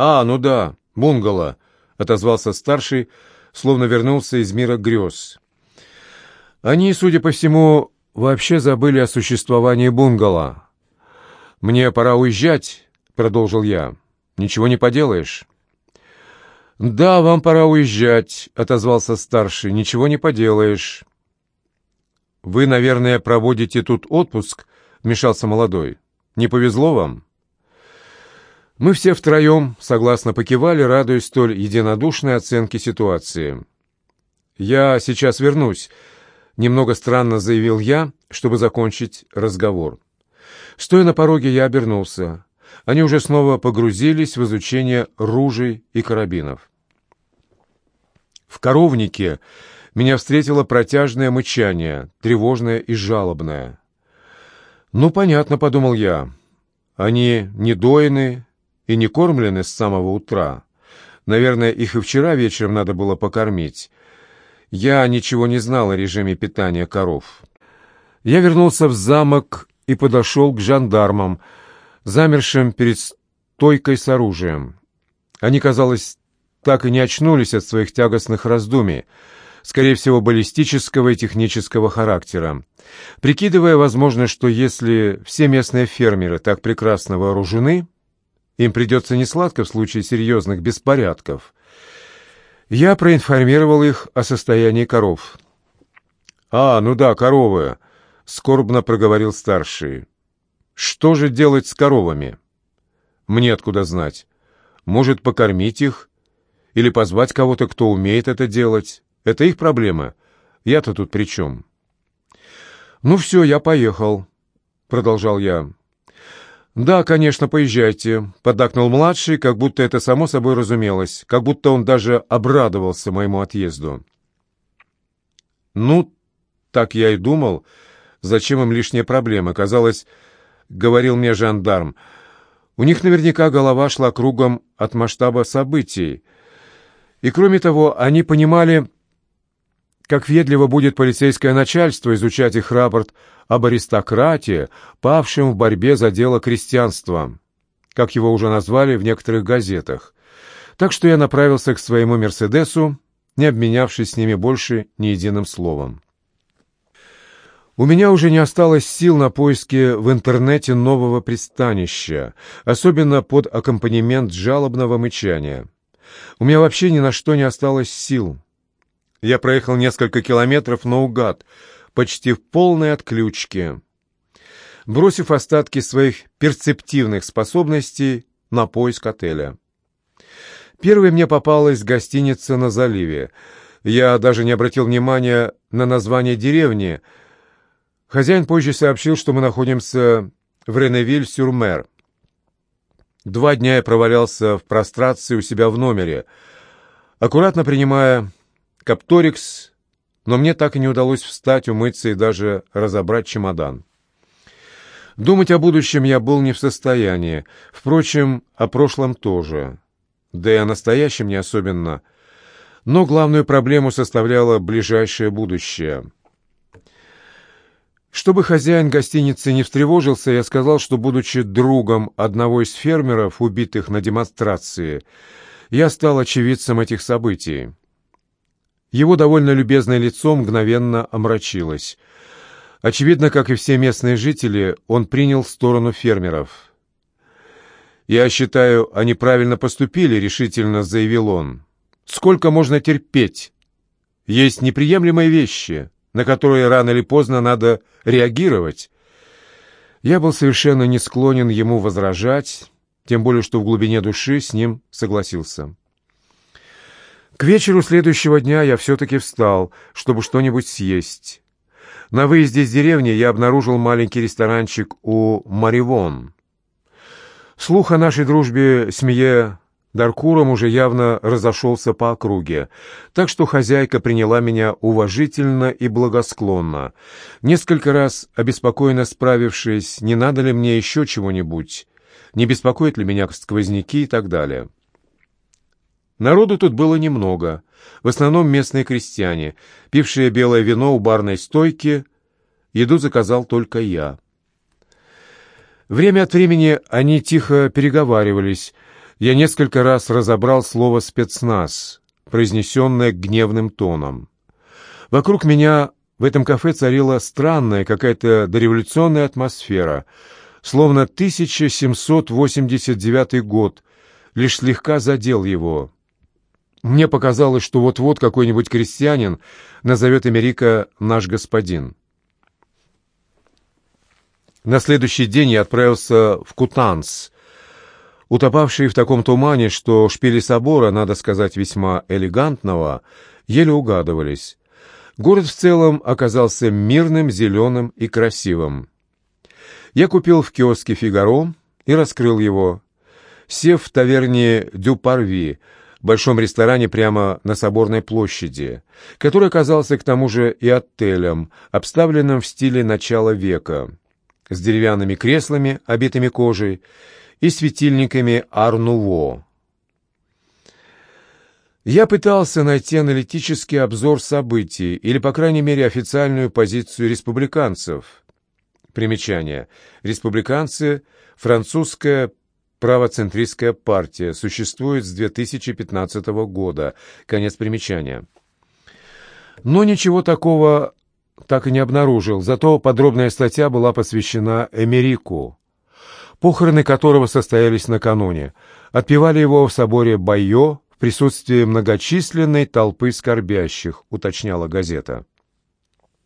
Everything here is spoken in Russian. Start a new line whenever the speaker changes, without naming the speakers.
«А, ну да, бунгало», — отозвался старший, словно вернулся из мира грез. Они, судя по всему, вообще забыли о существовании бунгало. «Мне пора уезжать», — продолжил я. «Ничего не поделаешь». «Да, вам пора уезжать», — отозвался старший. «Ничего не поделаешь». «Вы, наверное, проводите тут отпуск?» — вмешался молодой. «Не повезло вам?» Мы все втроем согласно покивали, радуясь столь единодушной оценке ситуации. «Я сейчас вернусь», — немного странно заявил я, чтобы закончить разговор. Стоя на пороге, я обернулся. Они уже снова погрузились в изучение ружей и карабинов. В коровнике меня встретило протяжное мычание, тревожное и жалобное. «Ну, понятно», — подумал я. «Они не доены и не кормлены с самого утра. Наверное, их и вчера вечером надо было покормить. Я ничего не знал о режиме питания коров». Я вернулся в замок и подошел к жандармам, замершим перед стойкой с оружием. Они, казалось, так и не очнулись от своих тягостных раздумий, скорее всего, баллистического и технического характера. Прикидывая, возможно, что если все местные фермеры так прекрасно вооружены, им придется несладко в случае серьезных беспорядков. Я проинформировал их о состоянии коров. «А, ну да, коровы», скорбно проговорил старший. Что же делать с коровами? Мне откуда знать? Может, покормить их? Или позвать кого-то, кто умеет это делать? Это их проблема. Я-то тут при чем? Ну все, я поехал, продолжал я. «Да, конечно, поезжайте», — поддакнул младший, как будто это само собой разумелось, как будто он даже обрадовался моему отъезду. «Ну, так я и думал», Зачем им лишние проблемы? Казалось, говорил мне жандарм. У них наверняка голова шла кругом от масштаба событий. И кроме того, они понимали, как ведливо будет полицейское начальство изучать их рапорт об аристократии, павшем в борьбе за дело крестьянства, как его уже назвали в некоторых газетах. Так что я направился к своему «Мерседесу», не обменявшись с ними больше ни единым словом. У меня уже не осталось сил на поиски в интернете нового пристанища, особенно под аккомпанемент жалобного мычания. У меня вообще ни на что не осталось сил. Я проехал несколько километров наугад, почти в полной отключке, бросив остатки своих перцептивных способностей на поиск отеля. Первой мне попалась гостиница на заливе. Я даже не обратил внимания на название деревни — Хозяин позже сообщил, что мы находимся в Реневиль-сюр-Мер. Два дня я провалялся в прострации у себя в номере, аккуратно принимая капторикс, но мне так и не удалось встать, умыться и даже разобрать чемодан. Думать о будущем я был не в состоянии, впрочем, о прошлом тоже, да и о настоящем не особенно, но главную проблему составляло ближайшее будущее — чтобы хозяин гостиницы не встревожился, я сказал, что, будучи другом одного из фермеров, убитых на демонстрации, я стал очевидцем этих событий. Его довольно любезное лицо мгновенно омрачилось. Очевидно, как и все местные жители, он принял сторону фермеров. «Я считаю, они правильно поступили», — решительно заявил он. «Сколько можно терпеть? Есть неприемлемые вещи» на которые рано или поздно надо реагировать. Я был совершенно не склонен ему возражать, тем более что в глубине души с ним согласился. К вечеру следующего дня я все-таки встал, чтобы что-нибудь съесть. На выезде из деревни я обнаружил маленький ресторанчик у Маривон. Слух о нашей дружбе с Мие Даркуром уже явно разошелся по округе, так что хозяйка приняла меня уважительно и благосклонно, несколько раз обеспокоенно справившись, не надо ли мне еще чего-нибудь, не беспокоят ли меня сквозняки и так далее. Народу тут было немного, в основном местные крестьяне, пившие белое вино у барной стойки, еду заказал только я. Время от времени они тихо переговаривались, я несколько раз разобрал слово «спецназ», произнесенное гневным тоном. Вокруг меня в этом кафе царила странная какая-то дореволюционная атмосфера, словно 1789 год лишь слегка задел его. Мне показалось, что вот-вот какой-нибудь крестьянин назовет Америка «наш господин». На следующий день я отправился в Кутанс, утопавший в таком тумане, что шпили собора, надо сказать, весьма элегантного, еле угадывались. Город в целом оказался мирным, зеленым и красивым. Я купил в киоске «Фигаро» и раскрыл его. Сев в таверне «Дю Парви», большом ресторане прямо на Соборной площади, который оказался к тому же и отелем, обставленным в стиле начала века, с деревянными креслами, обитыми кожей, и светильниками Арнуво. Я пытался найти аналитический обзор событий, или, по крайней мере, официальную позицию республиканцев. Примечание. Республиканцы – французская правоцентристская партия, существует с 2015 года. Конец примечания. Но ничего такого так и не обнаружил, зато подробная статья была посвящена Эмерику, похороны которого состоялись накануне. Отпевали его в соборе Байо в присутствии многочисленной толпы скорбящих, уточняла газета.